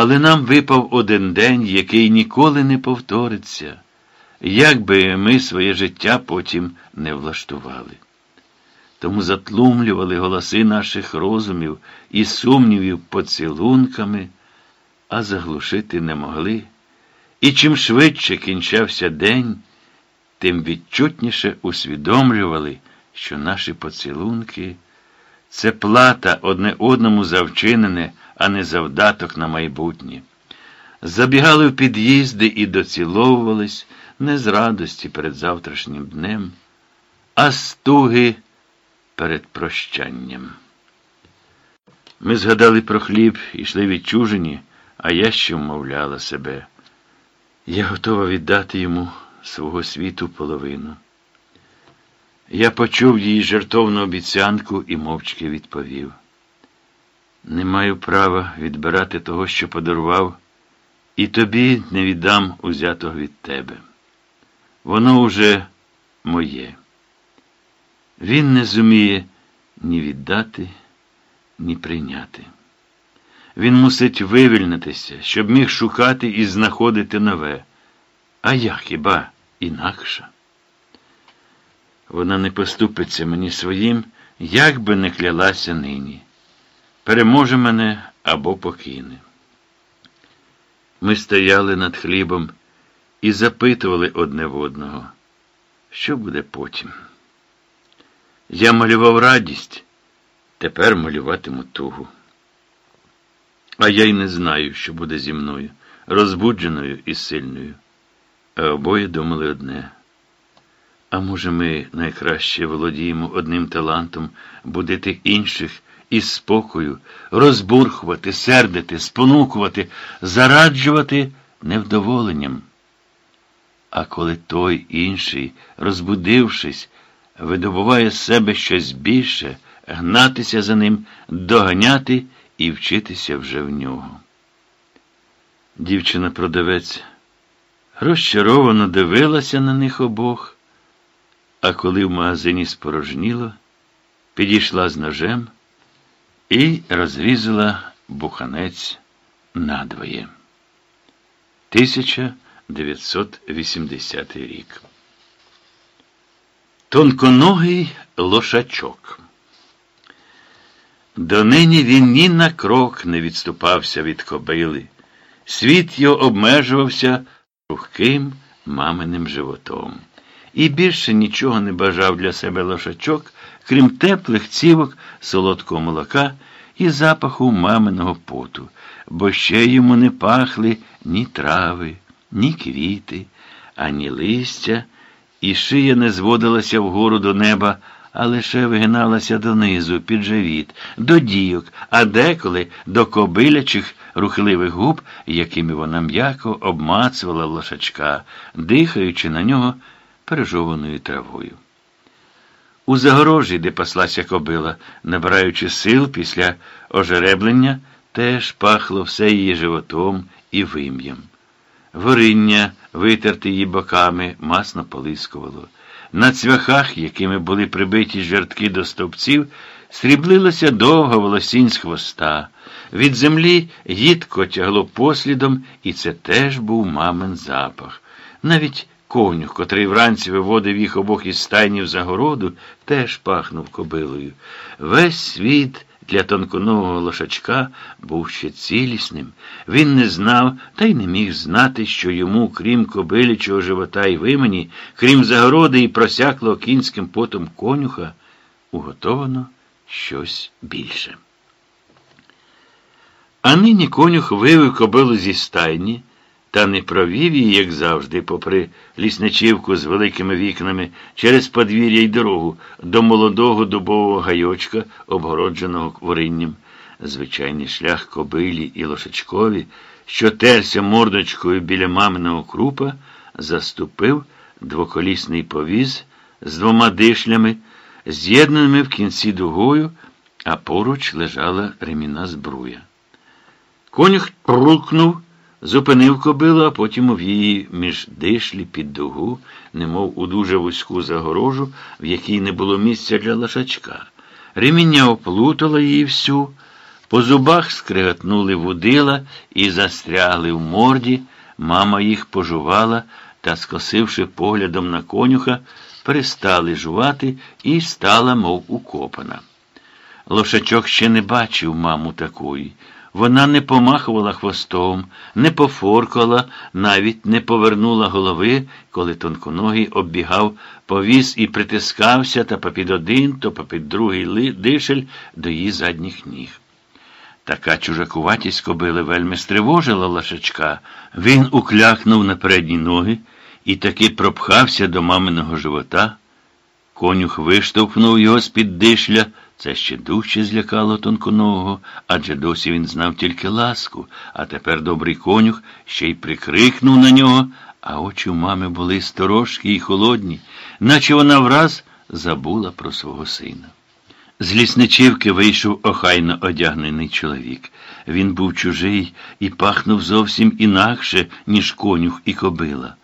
Але нам випав один день, який ніколи не повториться, як би ми своє життя потім не влаштували. Тому затлумлювали голоси наших розумів і сумнівів поцілунками, а заглушити не могли. І чим швидше кінчався день, тим відчутніше усвідомлювали, що наші поцілунки це плата одне одному за вчинене, а не завдаток на майбутнє. Забігали в під'їзди і доціловувались не з радості перед завтрашнім днем, а з туги перед прощанням. Ми згадали про хліб, йшли відчужені, а я ще вмовляла себе. Я готова віддати йому свого світу половину. Я почув її жертовну обіцянку і мовчки відповів. Не маю права відбирати того, що подарував, і тобі не віддам узятого від тебе. Воно уже моє. Він не зуміє ні віддати, ні прийняти. Він мусить вивільнитися, щоб міг шукати і знаходити нове. А я хіба інакша? Вона не поступиться мені своїм, як би не клялася нині. Переможе мене або покине. Ми стояли над хлібом і запитували одне в одного, що буде потім. Я малював радість, тепер малюватиму тугу. А я й не знаю, що буде зі мною, розбудженою і сильною. А обоє думали одне. А може, ми найкраще володіємо одним талантом будити інших із спокою, розбурхувати, сердити, спонукувати, зараджувати невдоволенням. А коли той інший, розбудившись, видобуває з себе щось більше, гнатися за ним, доганяти і вчитися вже в нього. Дівчина-продавець розчаровано дивилася на них обох, а коли в магазині спорожніло, підійшла з ножем і розрізала буханець надвоє. 1980 рік. Тонконогий лошачок. Донині він ні на крок не відступався від кобили. Світ його обмежувався рухким маминим животом. І більше нічого не бажав для себе лошачок, крім теплих цівок, солодкого молока і запаху маминого поту, бо ще йому не пахли ні трави, ні квіти, ані листя, і шия не зводилася вгору до неба, а лише вигиналася донизу, під живіт, до дійок, а деколи до кобилячих рухливих губ, якими вона м'яко обмацувала лошачка, дихаючи на нього пережованою травою. У загорожі, де паслася кобила, набираючи сил після ожереблення, теж пахло все її животом і вим'ям. Вориння, витерте її боками, масно полискувало. На цвяхах, якими були прибиті жертки до стовпців, сріблилося довго волосінь з хвоста. Від землі гідко тягло послідом, і це теж був мамин запах. Навіть конюх, котрий вранці виводив їх обох із стайні в загороду, теж пахнув кобилою. Весь світ для тонконого лошачка був ще цілісним. Він не знав та й не міг знати, що йому, крім кобилячого живота і вимені, крім загороди і просяклого кінським потом конюха, уготовано щось більше. А нині конюх вивив кобилу зі стайні та не провів її, як завжди, попри лісничівку з великими вікнами, через подвір'я й дорогу до молодого дубового гайочка, обгородженого воринням. Звичайний шлях кобилі і лошачкові, що терся мордочкою біля маминого крупа, заступив двоколісний повіз з двома дишлями, з'єднаними в кінці дугою, а поруч лежала реміна збруя. Конюх прукнув. Зупинив кобилу, а потім увів її між дишлі під дугу, немов у дуже вузьку загорожу, в якій не було місця для лошачка. Реміння оплутала її всю, По зубах скриготнули вудила і застрягли в морді. Мама їх пожувала та, скосивши поглядом на конюха, перестали жувати і стала, мов укопана. Лошачок ще не бачив маму такої. Вона не помахувала хвостом, не пофоркала, навіть не повернула голови, коли тонконогий оббігав повіз і притискався та попід один, то попід другий дишель до її задніх ніг. Така чужакуватість кобили вельми стривожила лошачка. Він уклякнув на передні ноги і таки пропхався до маминого живота. Конюх виштовхнув його з-під дишля. Це ще дужче злякало тонконогого, адже досі він знав тільки ласку, а тепер добрий конюх ще й прикрикнув на нього, а очі у мами були сторожкі й холодні, наче вона враз забула про свого сина. З лісничівки вийшов охайно одягнений чоловік. Він був чужий і пахнув зовсім інакше, ніж конюх і кобила.